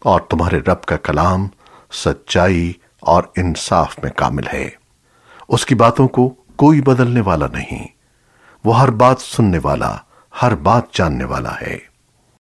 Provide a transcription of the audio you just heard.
اور تمہارے رب کا کلام سچائی اور انصاف میں کامل ہے۔ اس کی باتوں کو کوئی بدلنے والا نہیں۔ وہ ہر بات سننے والا، ہر بات جاننے والا ہے۔